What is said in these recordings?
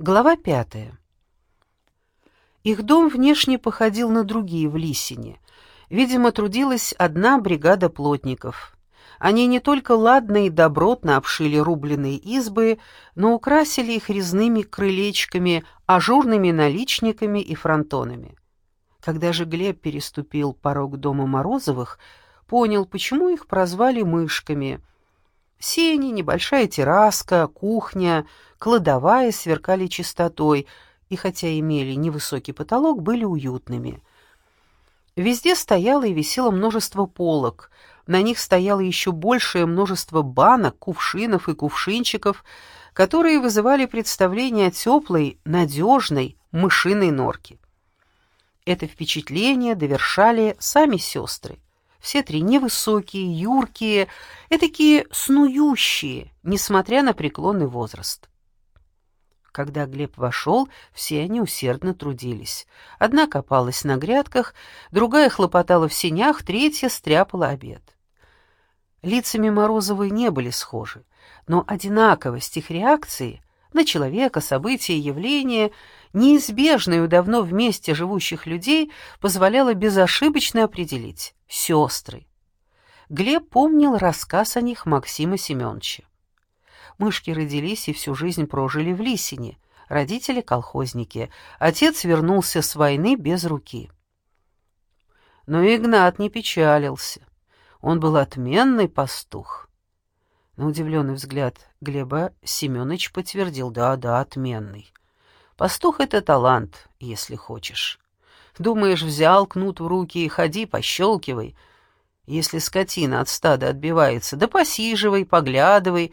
Глава пятая. Их дом внешне походил на другие в Лисине. Видимо, трудилась одна бригада плотников. Они не только ладно и добротно обшили рубленые избы, но украсили их резными крылечками, ажурными наличниками и фронтонами. Когда же Глеб переступил порог дома Морозовых, понял, почему их прозвали «мышками». Сени, небольшая терраска, кухня, кладовая сверкали чистотой и, хотя имели невысокий потолок, были уютными. Везде стояло и висело множество полок, на них стояло еще большее множество банок, кувшинов и кувшинчиков, которые вызывали представление о теплой, надежной мышиной норке. Это впечатление довершали сами сестры. Все три невысокие, юркие, такие снующие, несмотря на преклонный возраст. Когда Глеб вошел, все они усердно трудились. Одна копалась на грядках, другая хлопотала в сенях, третья стряпала обед. Лицами Морозовой не были схожи, но одинаковость их реакции на человека, события, явления, неизбежное у давно вместе живущих людей, позволяла безошибочно определить — сестры. Глеб помнил рассказ о них Максима Семеновича. Мышки родились и всю жизнь прожили в Лисине, родители — колхозники, отец вернулся с войны без руки. Но Игнат не печалился. Он был отменный пастух. На удивленный взгляд Глеба Семенович подтвердил, да-да, отменный. Пастух — это талант, если хочешь. Думаешь, взял кнут в руки и ходи, пощелкивай. Если скотина от стада отбивается, да посиживай, поглядывай,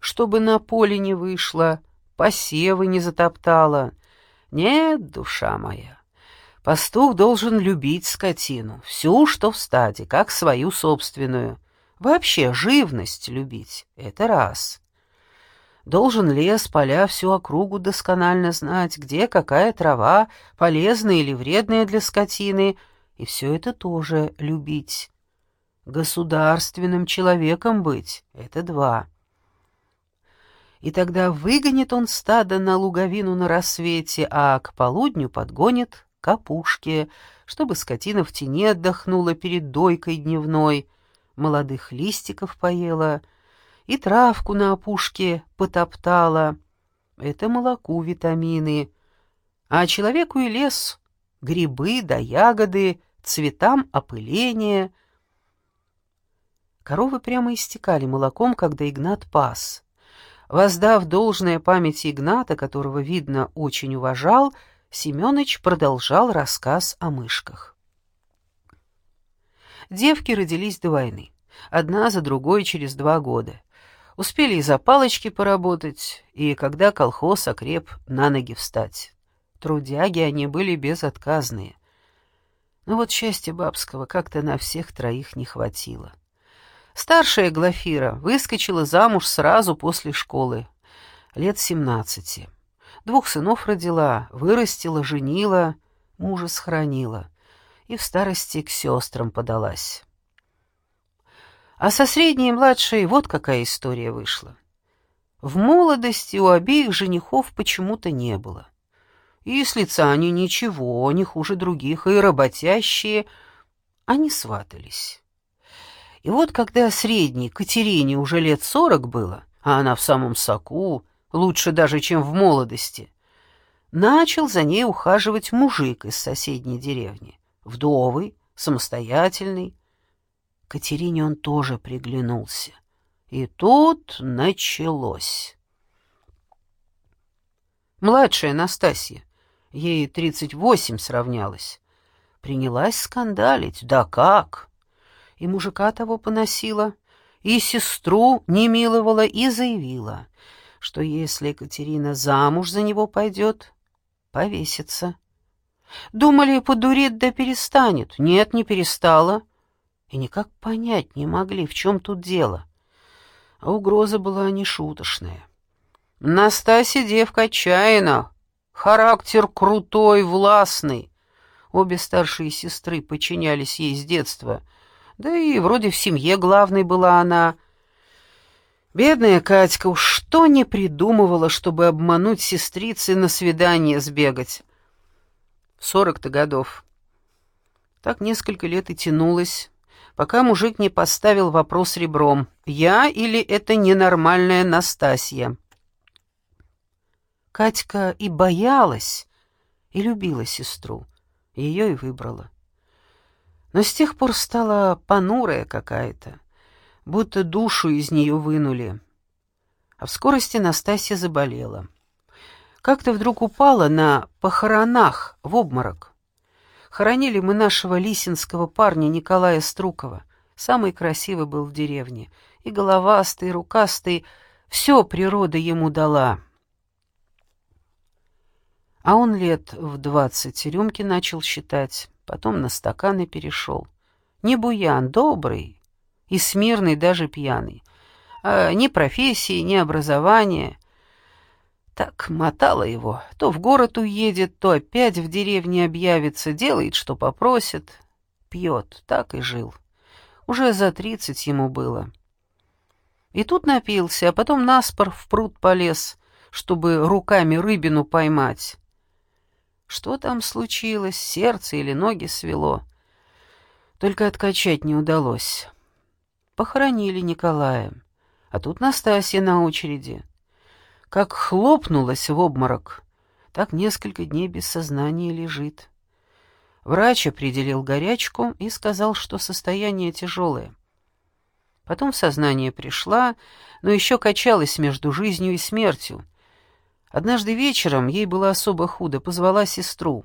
чтобы на поле не вышла, посевы не затоптала. Нет, душа моя, пастух должен любить скотину, всю, что в стаде, как свою собственную. Вообще, живность любить — это раз. Должен лес, поля, всю округу досконально знать, где какая трава, полезная или вредная для скотины, и все это тоже любить. Государственным человеком быть — это два. И тогда выгонит он стадо на луговину на рассвете, а к полудню подгонит к опушке, чтобы скотина в тени отдохнула перед дойкой дневной — молодых листиков поела и травку на опушке потоптала. Это молоку витамины. А человеку и лес — грибы да ягоды, цветам опыление. Коровы прямо истекали молоком, когда Игнат пас. Воздав должное памяти Игната, которого, видно, очень уважал, Семёныч продолжал рассказ о мышках. Девки родились до войны. Одна за другой через два года. Успели и за палочки поработать, и когда колхоз окреп, на ноги встать. Трудяги они были безотказные. Но вот счастья бабского как-то на всех троих не хватило. Старшая Глафира выскочила замуж сразу после школы, лет семнадцати. Двух сынов родила, вырастила, женила, мужа сохранила и в старости к сестрам подалась. А со средней и младшей вот какая история вышла. В молодости у обеих женихов почему-то не было. И с лица они ничего, не хуже других, и работящие, они сватались. И вот когда средней Катерине уже лет сорок было, а она в самом соку, лучше даже, чем в молодости, начал за ней ухаживать мужик из соседней деревни вдовый, самостоятельный. Катерине он тоже приглянулся. И тут началось. Младшая Настасья, ей тридцать восемь сравнялась, принялась скандалить. Да как! И мужика того поносила, и сестру не миловала, и заявила, что если Екатерина замуж за него пойдет, повесится. Думали, подурит да перестанет. Нет, не перестала. И никак понять не могли, в чем тут дело. А угроза была нешуточная. Настасья девка отчаянна, характер крутой, властный. Обе старшие сестры подчинялись ей с детства. Да и вроде в семье главной была она. Бедная Катька уж что не придумывала, чтобы обмануть сестрицы на свидание сбегать. Сорок-то годов. Так несколько лет и тянулось, пока мужик не поставил вопрос ребром, я или это ненормальная Настасья. Катька и боялась, и любила сестру, ее и выбрала. Но с тех пор стала понурая какая-то, будто душу из нее вынули. А в скорости Настасья заболела. Как-то вдруг упала на похоронах в обморок. Хоронили мы нашего лисинского парня Николая Струкова. Самый красивый был в деревне. И головастый, и рукастый. Все природа ему дала. А он лет в двадцать рюмки начал считать, потом на стаканы перешел. Не буян, добрый и смирный, даже пьяный. А ни профессии, ни образования. Так мотало его. То в город уедет, то опять в деревне объявится, делает, что попросит. Пьет, так и жил. Уже за тридцать ему было. И тут напился, а потом наспор в пруд полез, чтобы руками рыбину поймать. Что там случилось, сердце или ноги свело? Только откачать не удалось. Похоронили Николая, а тут Настасья на очереди как хлопнулась в обморок, так несколько дней без сознания лежит. Врач определил горячку и сказал, что состояние тяжелое. Потом в сознание пришла, но еще качалась между жизнью и смертью. Однажды вечером ей было особо худо, позвала сестру.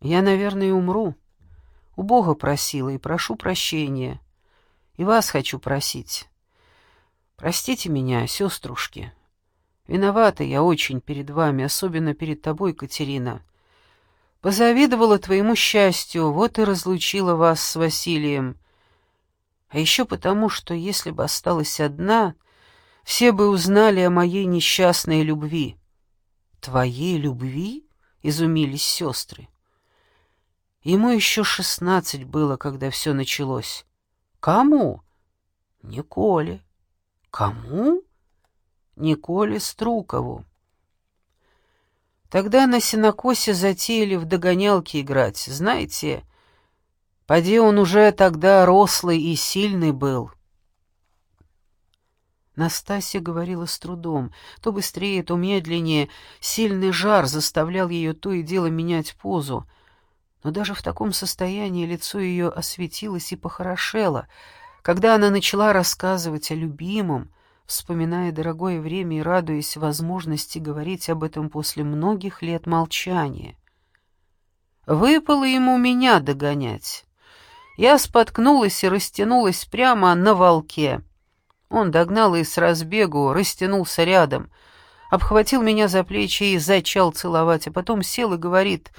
«Я, наверное, умру. У Бога просила и прошу прощения. И вас хочу просить. Простите меня, сеструшки, Виновата я очень перед вами, особенно перед тобой, Катерина. Позавидовала твоему счастью, вот и разлучила вас с Василием. А еще потому, что если бы осталась одна, все бы узнали о моей несчастной любви. Твоей любви? — изумились сестры. Ему еще шестнадцать было, когда все началось. Кому? Николе. Кому? Николе Струкову. Тогда на сенокосе затеяли в догонялки играть. Знаете, поди он уже тогда рослый и сильный был. Настасья говорила с трудом. То быстрее, то медленнее. Сильный жар заставлял ее то и дело менять позу. Но даже в таком состоянии лицо ее осветилось и похорошело. Когда она начала рассказывать о любимом, вспоминая дорогое время и радуясь возможности говорить об этом после многих лет молчания. Выпало ему меня догонять. Я споткнулась и растянулась прямо на волке. Он догнал и с разбегу растянулся рядом, обхватил меня за плечи и зачал целовать, а потом сел и говорит,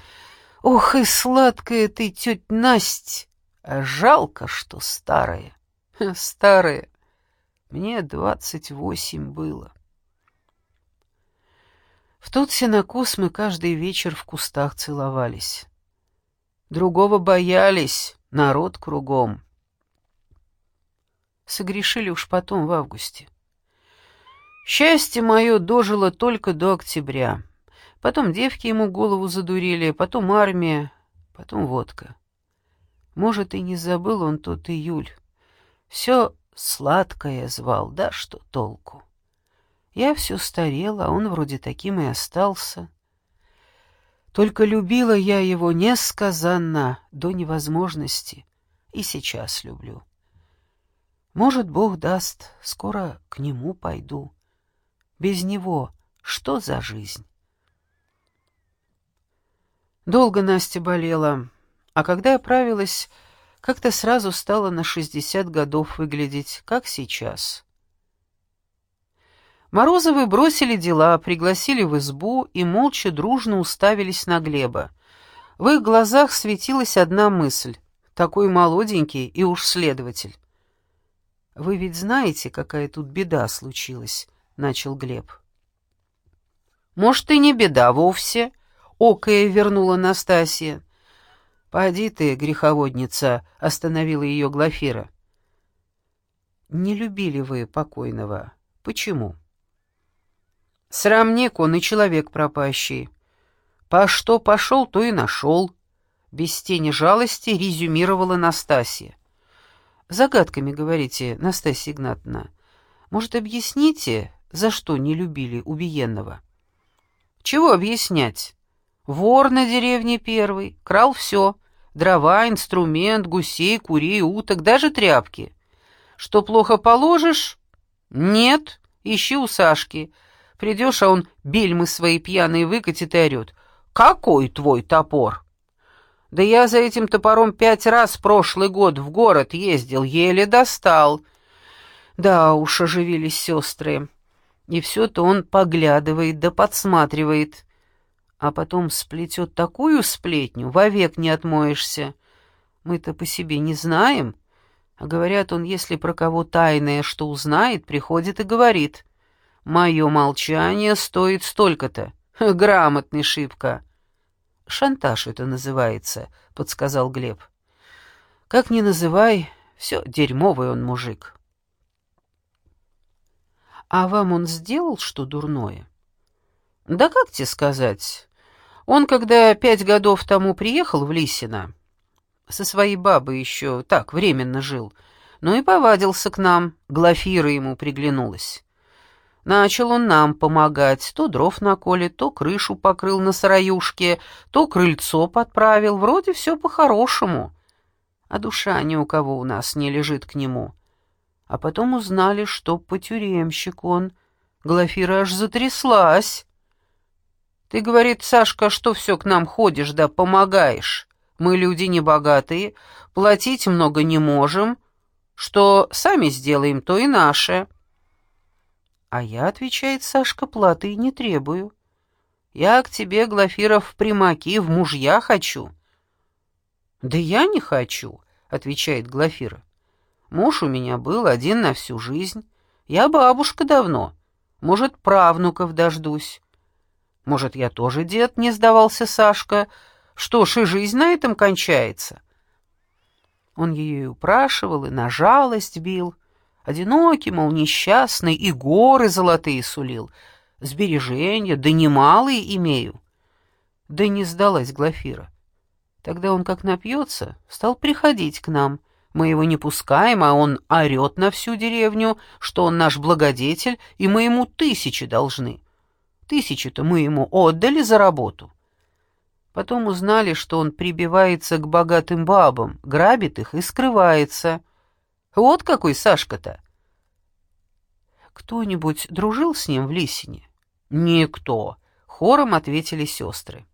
«Ох и сладкая ты, тетя Насть! Жалко, что старая». «Старая, мне двадцать восемь было. В тот сенокос мы каждый вечер в кустах целовались. Другого боялись, народ кругом. Согрешили уж потом в августе. Счастье мое дожило только до октября. Потом девки ему голову задурили, потом армия, потом водка. Может, и не забыл он тот июль. Все Сладкое звал, да что толку? Я все старела, а он вроде таким и остался. Только любила я его несказанно, до невозможности, и сейчас люблю. Может, Бог даст, скоро к нему пойду. Без него что за жизнь? Долго Настя болела, а когда оправилась, как-то сразу стала на шестьдесят годов выглядеть, как сейчас. Морозовы бросили дела, пригласили в избу и молча дружно уставились на Глеба. В их глазах светилась одна мысль — такой молоденький и уж следователь. «Вы ведь знаете, какая тут беда случилась?» — начал Глеб. «Может, и не беда вовсе», — окая вернула Настасья. «Поди ты, греховодница!» — остановила ее Глафира. не любили вы покойного. Почему? Срамник он и человек пропащий. По что пошел, то и нашел. Без тени жалости резюмировала Настасья. Загадками говорите, Настасья Игнатовна. Может, объясните, за что не любили убиенного? Чего объяснять? Вор на деревне первый, крал все. Дрова, инструмент, гусей, курей, уток, даже тряпки. Что плохо положишь? Нет, ищи у Сашки. Придешь, а он бельмы свои пьяные выкатит и орет. «Какой твой топор?» «Да я за этим топором пять раз прошлый год в город ездил, еле достал». Да уж оживились сестры. И все-то он поглядывает да подсматривает. А потом сплетет такую сплетню, вовек не отмоешься. Мы-то по себе не знаем. А говорят, он, если про кого тайное что узнает, приходит и говорит. «Мое молчание стоит столько-то». Грамотный шибко. Шантаж это называется, подсказал Глеб. Как ни называй, все дерьмовый он мужик. А вам он сделал что дурное? Да как тебе сказать? Он, когда пять годов тому приехал в Лисино, со своей бабой еще так временно жил, но и повадился к нам, Глафира ему приглянулась. Начал он нам помогать, то дров наколет, то крышу покрыл на сыроюшке, то крыльцо подправил, вроде все по-хорошему. А душа ни у кого у нас не лежит к нему. А потом узнали, что потюремщик он. Глафира аж затряслась. «Ты, — говорит Сашка, — что все к нам ходишь да помогаешь? Мы люди небогатые, платить много не можем. Что сами сделаем, то и наше». А я, отвечает Сашка, платы не требую. Я к тебе, Глафиров, в примаки, в мужья хочу. Да я не хочу, отвечает Глафира. Муж у меня был один на всю жизнь. Я бабушка давно. Может, правнуков дождусь. Может, я тоже дед, не сдавался Сашка. Что ж, и жизнь на этом кончается. Он ее и упрашивал, и на жалость бил. Одинокий, мол, несчастный, и горы золотые сулил. Сбережения, да немалые имею. Да не сдалась Глафира. Тогда он, как напьется, стал приходить к нам. Мы его не пускаем, а он орет на всю деревню, что он наш благодетель, и мы ему тысячи должны. Тысячи-то мы ему отдали за работу. Потом узнали, что он прибивается к богатым бабам, грабит их и скрывается — вот какой Сашка-то. Кто-нибудь дружил с ним в Лисине? Никто, хором ответили сестры.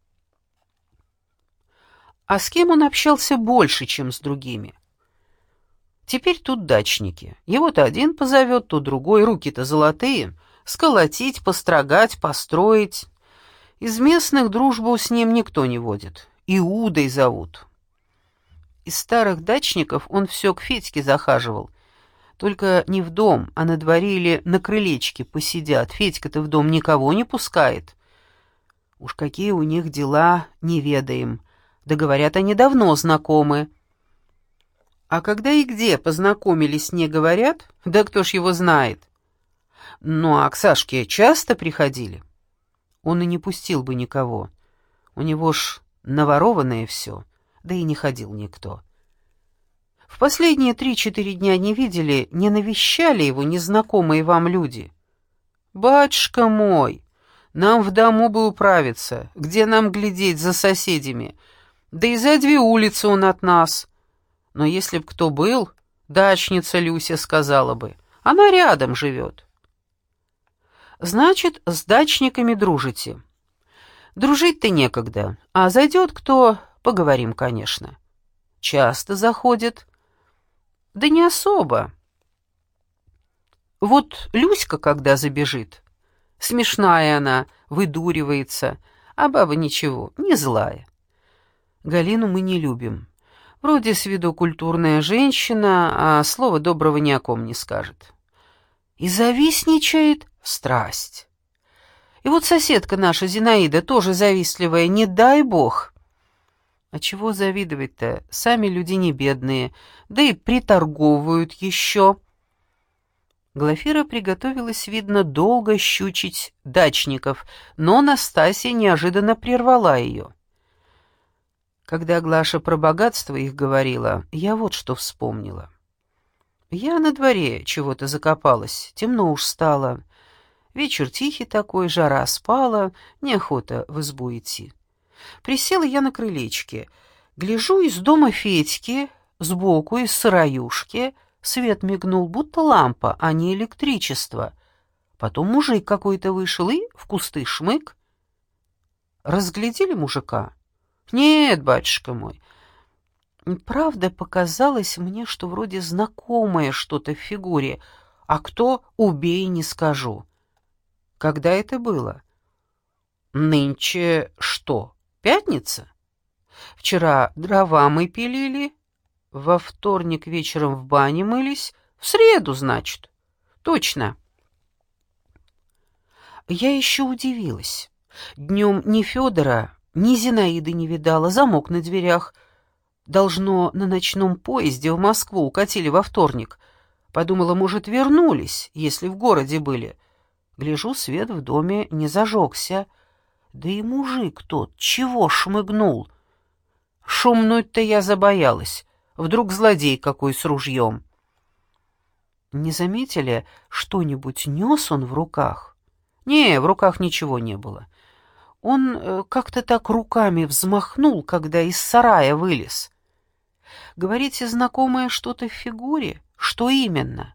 А с кем он общался больше, чем с другими? Теперь тут дачники. Его-то один позовет, то другой, руки-то золотые. Сколотить, построгать, построить. Из местных дружбу с ним никто не водит. Иудой зовут. Из старых дачников он все к Федьке захаживал. Только не в дом, а на дворе или на крылечке посидят. Федька-то в дом никого не пускает. Уж какие у них дела, не ведаем. Да говорят, они давно знакомы. А когда и где познакомились, не говорят? Да кто ж его знает? Ну, а к Сашке часто приходили? Он и не пустил бы никого. У него ж наворованное все да и не ходил никто. В последние три-четыре дня не видели, не навещали его незнакомые вам люди. «Батюшка мой, нам в дому бы управиться, где нам глядеть за соседями, да и за две улицы он от нас. Но если б кто был, дачница Люся сказала бы, она рядом живет». «Значит, с дачниками дружите». «Дружить-то некогда, а зайдет кто, Поговорим, конечно. Часто заходит? Да не особо. Вот Люська, когда забежит, смешная она, выдуривается, а баба ничего, не злая. Галину мы не любим. Вроде с виду культурная женщина, а слова доброго ни о ком не скажет. И завистничает страсть. И вот соседка наша, Зинаида, тоже завистливая, не дай бог. А чего завидовать-то? Сами люди не бедные, да и приторговывают еще. Глафира приготовилась, видно, долго щучить дачников, но Настасья неожиданно прервала ее. Когда Глаша про богатство их говорила, я вот что вспомнила. Я на дворе чего-то закопалась, темно уж стало. Вечер тихий такой, жара спала, неохота в избу идти. Присела я на крылечке, гляжу из дома Федьки, сбоку, из сыроюшки, свет мигнул, будто лампа, а не электричество. Потом мужик какой-то вышел и в кусты шмык. Разглядели мужика? Нет, батюшка мой. Правда, показалось мне, что вроде знакомое что-то в фигуре, а кто — убей, не скажу. Когда это было? Нынче что, пятница? Вчера дрова мы пилили, во вторник вечером в бане мылись, в среду, значит. Точно. Я еще удивилась. Днем ни Федора, ни Зинаиды не видала, замок на дверях. Должно, на ночном поезде в Москву укатили во вторник. Подумала, может, вернулись, если в городе были. Гляжу, свет в доме не зажегся. Да и мужик тот чего шмыгнул? Шумнуть-то я забоялась. Вдруг злодей какой с ружьем. Не заметили, что-нибудь нес он в руках? Не, в руках ничего не было. Он э, как-то так руками взмахнул, когда из сарая вылез. Говорите, знакомое что-то в фигуре? Что именно?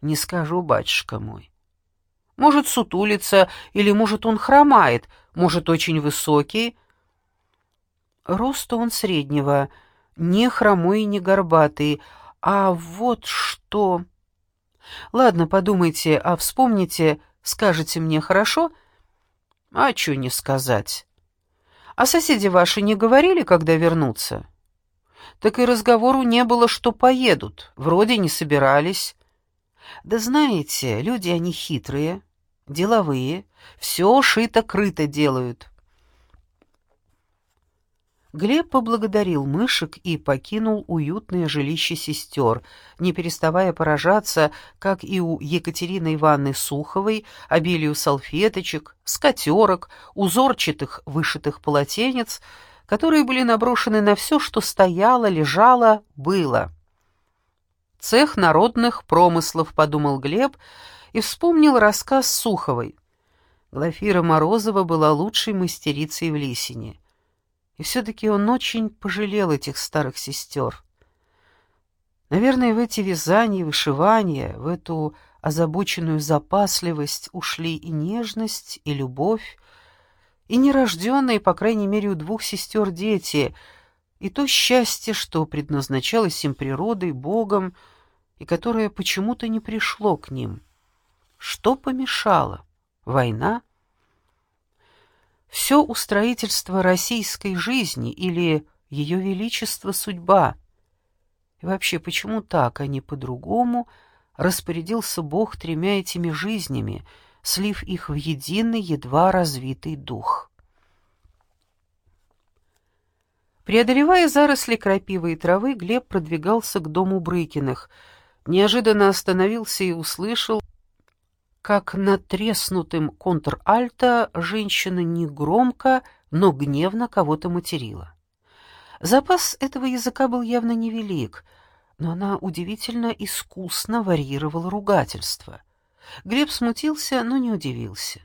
Не скажу, батюшка мой. Может, сутулится, или, может, он хромает, может, очень высокий. Роста он среднего, не хромой и не горбатый, а вот что... Ладно, подумайте, а вспомните, скажете мне, хорошо? — а что не сказать? А соседи ваши не говорили, когда вернутся? Так и разговору не было, что поедут. Вроде не собирались. Да знаете, люди они хитрые, деловые, все шито-крыто делают. Глеб поблагодарил мышек и покинул уютное жилище сестер, не переставая поражаться, как и у Екатерины Ивановны Суховой, обилию салфеточек, скатерок, узорчатых вышитых полотенец, которые были наброшены на все, что стояло, лежало, было. «Цех народных промыслов», — подумал Глеб и вспомнил рассказ Суховой. Глафира Морозова была лучшей мастерицей в Лисине. И все-таки он очень пожалел этих старых сестер. Наверное, в эти вязания, вышивания, в эту озабоченную запасливость ушли и нежность, и любовь, и нерожденные, по крайней мере, у двух сестер дети, и то счастье, что предназначалось им природой, Богом, и которое почему-то не пришло к ним. Что помешало? Война? все устроительство российской жизни или ее величество судьба. И вообще, почему так, а не по-другому, распорядился Бог тремя этими жизнями, слив их в единый, едва развитый дух? Преодолевая заросли крапивы и травы, Глеб продвигался к дому Брыкиных, неожиданно остановился и услышал, как натреснутым контр-альто женщина негромко, но гневно кого-то материла. Запас этого языка был явно невелик, но она удивительно искусно варьировала ругательство. Глеб смутился, но не удивился.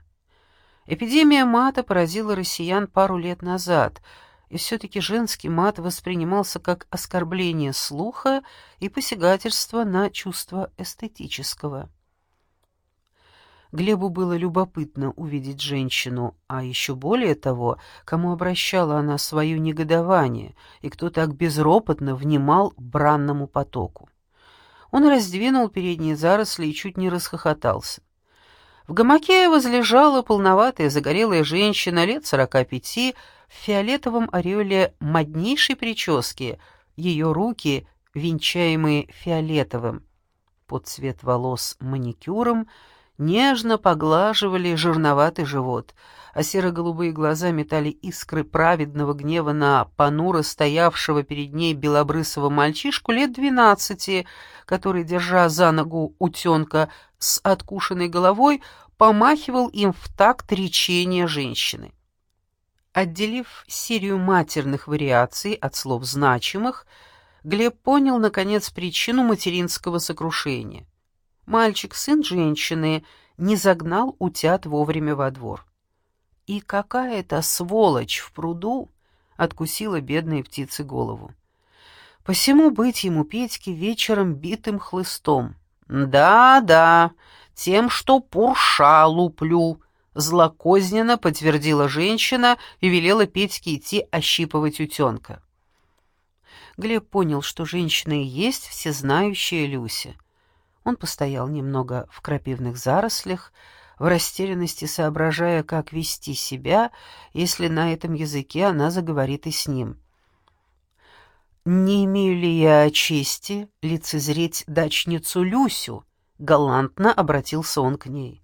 Эпидемия мата поразила россиян пару лет назад, и все-таки женский мат воспринимался как оскорбление слуха и посягательство на чувство эстетического. Глебу было любопытно увидеть женщину, а еще более того, кому обращала она свое негодование, и кто так безропотно внимал бранному потоку. Он раздвинул передние заросли и чуть не расхохотался. В гамаке возлежала полноватая загорелая женщина лет сорока пяти в фиолетовом ореоле моднейшей прически, ее руки, венчаемые фиолетовым, под цвет волос маникюром, нежно поглаживали жирноватый живот, а серо-голубые глаза метали искры праведного гнева на понуро стоявшего перед ней белобрысого мальчишку лет двенадцати, который, держа за ногу утенка с откушенной головой, помахивал им в такт речения женщины. Отделив серию матерных вариаций от слов значимых, Глеб понял, наконец, причину материнского сокрушения. Мальчик, сын женщины, не загнал утят вовремя во двор. И какая-то сволочь в пруду откусила бедной птице голову. Посему быть ему Петьке вечером битым хлыстом. «Да-да, тем, что пурша луплю», — злокозненно подтвердила женщина и велела Петьке идти ощипывать утенка. Глеб понял, что женщина и есть всезнающая Люся. Он постоял немного в крапивных зарослях, в растерянности соображая, как вести себя, если на этом языке она заговорит и с ним. «Не имею ли я чести лицезреть дачницу Люсю?» — галантно обратился он к ней.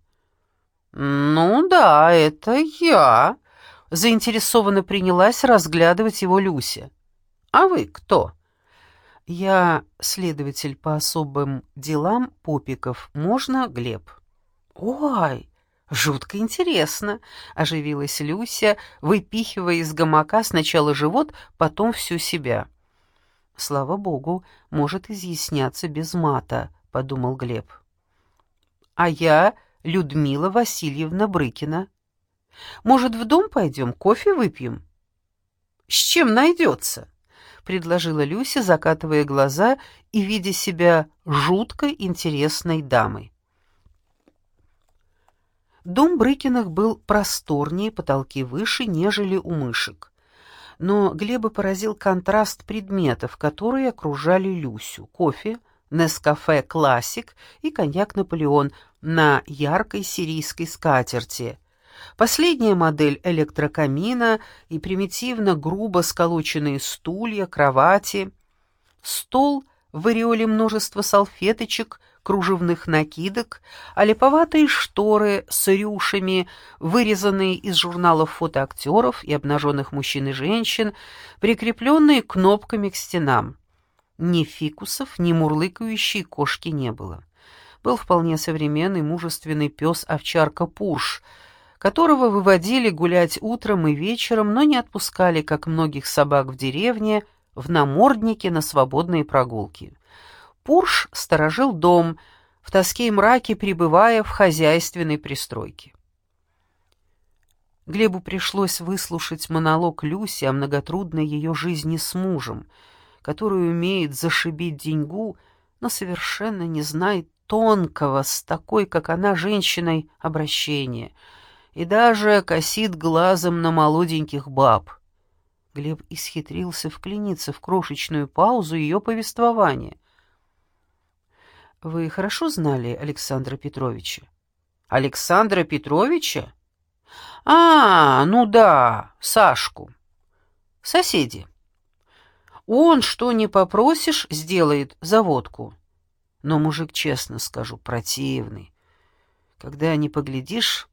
«Ну да, это я», — заинтересованно принялась разглядывать его Люся. «А вы кто?» «Я следователь по особым делам Попиков. Можно, Глеб?» «Ой, жутко интересно», — оживилась Люся, выпихивая из гамака сначала живот, потом всю себя. «Слава богу, может изъясняться без мата», — подумал Глеб. «А я Людмила Васильевна Брыкина. Может, в дом пойдем, кофе выпьем?» «С чем найдется?» — предложила Люся, закатывая глаза и видя себя жутко интересной дамой. Дом Брыкиных был просторнее, потолки выше, нежели у мышек. Но Глеба поразил контраст предметов, которые окружали Люсю. Кофе, Нескафе Классик и коньяк Наполеон на яркой сирийской скатерти — Последняя модель электрокамина и примитивно грубо сколоченные стулья, кровати, стол в ореоле множества салфеточек, кружевных накидок, а липоватые шторы с рюшами, вырезанные из журналов фотоактеров и обнаженных мужчин и женщин, прикрепленные кнопками к стенам. Ни фикусов, ни мурлыкающей кошки не было. Был вполне современный мужественный пес-овчарка Пурш — которого выводили гулять утром и вечером, но не отпускали, как многих собак в деревне, в наморднике на свободные прогулки. Пурш сторожил дом, в тоске и мраке пребывая в хозяйственной пристройке. Глебу пришлось выслушать монолог Люси о многотрудной ее жизни с мужем, который умеет зашибить деньгу, но совершенно не знает тонкого с такой, как она, женщиной, обращения — и даже косит глазом на молоденьких баб. Глеб исхитрился вклиниться в крошечную паузу ее повествования. «Вы хорошо знали Александра Петровича?» «Александра Петровича? А, ну да, Сашку. Соседи. Он, что не попросишь, сделает за водку. Но мужик, честно скажу, противный. Когда не поглядишь,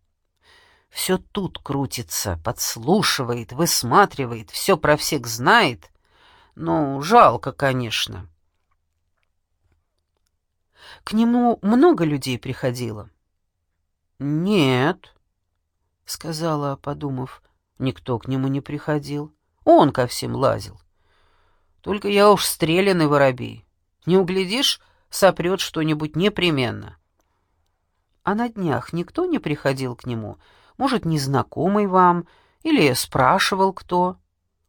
все тут крутится, подслушивает, высматривает, все про всех знает. Ну, жалко, конечно. К нему много людей приходило? Нет, сказала, подумав, никто к нему не приходил. Он ко всем лазил. Только я уж стрелянный воробей. Не углядишь, сопрет что-нибудь непременно. А на днях никто не приходил к нему, — может, незнакомый вам, или спрашивал кто.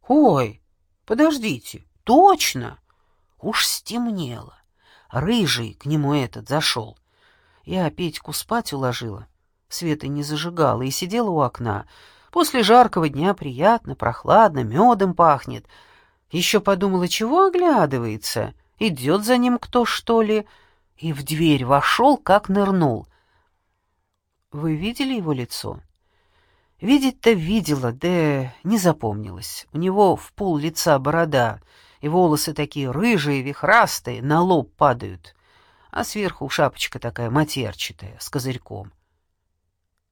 Ой, подождите, точно! Уж стемнело. Рыжий к нему этот зашел. Я Петьку спать уложила, света не зажигала и сидела у окна. После жаркого дня приятно, прохладно, медом пахнет. Еще подумала, чего оглядывается, идет за ним кто, что ли, и в дверь вошел, как нырнул. Вы видели его лицо? Видеть-то видела, да не запомнилась. У него в пол лица борода, и волосы такие рыжие, вихрастые, на лоб падают. А сверху шапочка такая матерчатая, с козырьком.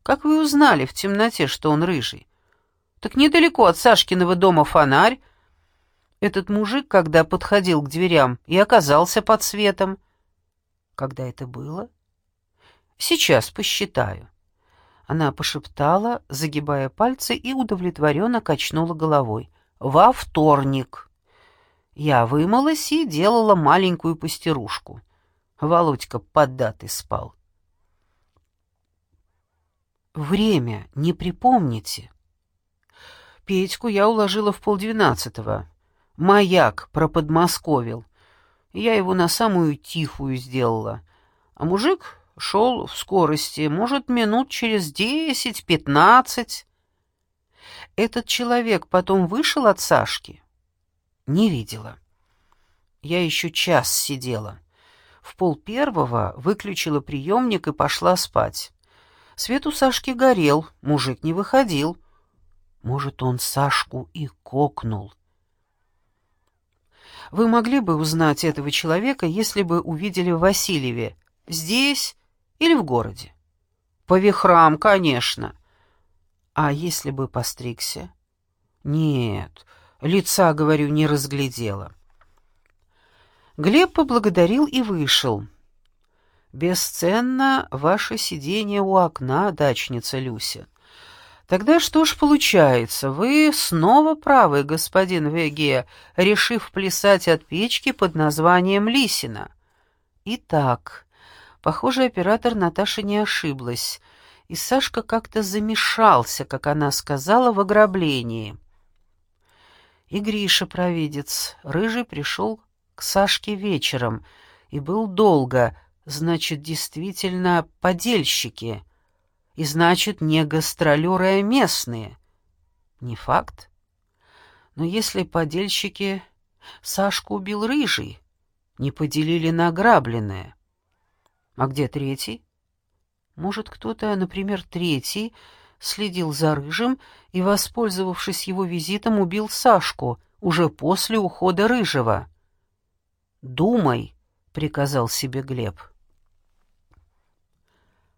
Как вы узнали в темноте, что он рыжий? Так недалеко от Сашкиного дома фонарь. Этот мужик, когда подходил к дверям, и оказался под светом. Когда это было? Сейчас посчитаю. Она пошептала, загибая пальцы, и удовлетворенно качнула головой. «Во вторник!» Я вымылась и делала маленькую пастерушку. Володька поддатый спал. «Время не припомните?» Петьку я уложила в полдвенадцатого. Маяк проподмосковил. Я его на самую тихую сделала. А мужик шел в скорости, может, минут через десять-пятнадцать. Этот человек потом вышел от Сашки? Не видела. Я еще час сидела. В пол первого выключила приемник и пошла спать. Свет у Сашки горел, мужик не выходил. Может, он Сашку и кокнул. Вы могли бы узнать этого человека, если бы увидели в Васильеве, здесь или в городе? По вихрам, конечно. А если бы постригся? Нет, лица, говорю, не разглядела. Глеб поблагодарил и вышел. «Бесценно ваше сидение у окна, дачница Люся. Тогда что ж получается, вы снова правы, господин Веге, решив плясать от печки под названием Лисина. Итак, похоже, оператор Наташа не ошиблась, и Сашка как-то замешался, как она сказала, в ограблении. И Гриша, провидец, рыжий пришел к Сашке вечером и был долго, значит, действительно подельщики — и значит, не гастролеры, а местные. Не факт. Но если подельщики Сашку убил рыжий, не поделили награбленное. А где третий? Может, кто-то, например, третий, следил за рыжим и, воспользовавшись его визитом, убил Сашку уже после ухода рыжего. «Думай», — приказал себе Глеб.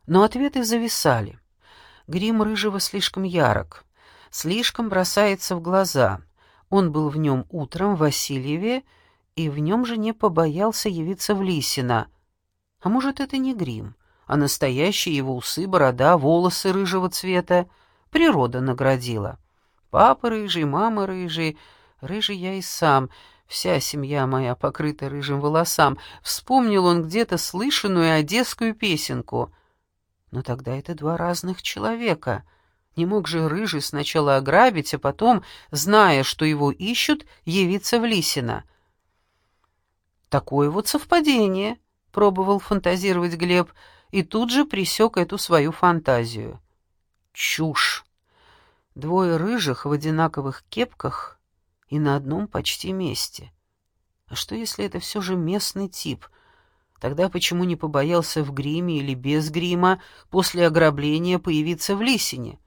Но ответы зависали. Грим рыжего слишком ярок, слишком бросается в глаза. Он был в нем утром в Васильеве, и в нем же не побоялся явиться в Лисина. А может, это не грим, а настоящие его усы, борода, волосы рыжего цвета. Природа наградила. Папа рыжий, мама рыжий, рыжий я и сам — Вся семья моя покрыта рыжим волосам. Вспомнил он где-то слышанную одесскую песенку. Но тогда это два разных человека. Не мог же Рыжий сначала ограбить, а потом, зная, что его ищут, явиться в Лисино. Такое вот совпадение, — пробовал фантазировать Глеб, и тут же присек эту свою фантазию. Чушь! Двое рыжих в одинаковых кепках и на одном почти месте. А что, если это все же местный тип — Тогда почему не побоялся в гриме или без грима после ограбления появиться в Лисине?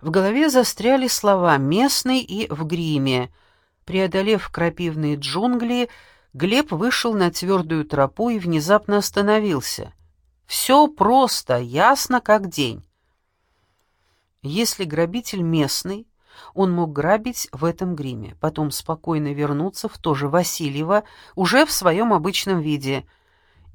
В голове застряли слова «местный» и «в гриме». Преодолев крапивные джунгли, Глеб вышел на твердую тропу и внезапно остановился. Все просто, ясно как день. Если грабитель местный, он мог грабить в этом гриме, потом спокойно вернуться в то же Васильево, уже в своем обычном виде,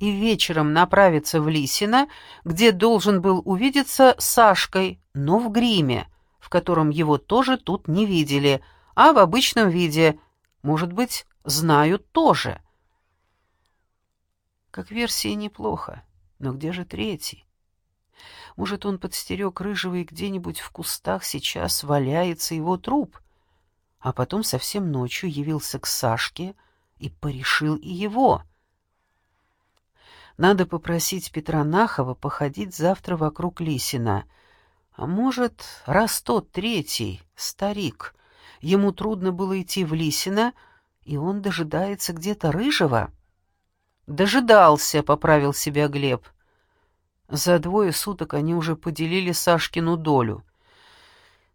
и вечером направиться в Лисино, где должен был увидеться с Сашкой, но в гриме, в котором его тоже тут не видели, а в обычном виде, может быть, знают тоже. Как версия неплохо, но где же третий? Может, он подстерег рыжего и где-нибудь в кустах сейчас валяется его труп, а потом совсем ночью явился к Сашке и порешил и его. Надо попросить Петра Нахова походить завтра вокруг Лисина. А может, раз тот третий, старик, ему трудно было идти в Лисина, и он дожидается где-то рыжего? Дожидался, — поправил себя Глеб. — за двое суток они уже поделили Сашкину долю.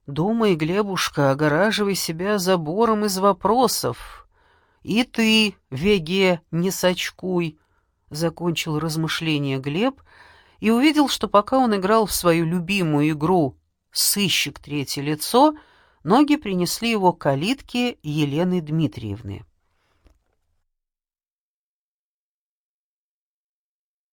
Думай, Глебушка, огораживай себя забором из вопросов. И ты, Веге, не сочкуй, — закончил размышление Глеб и увидел, что пока он играл в свою любимую игру «Сыщик третье лицо», ноги принесли его к калитке Елены Дмитриевны.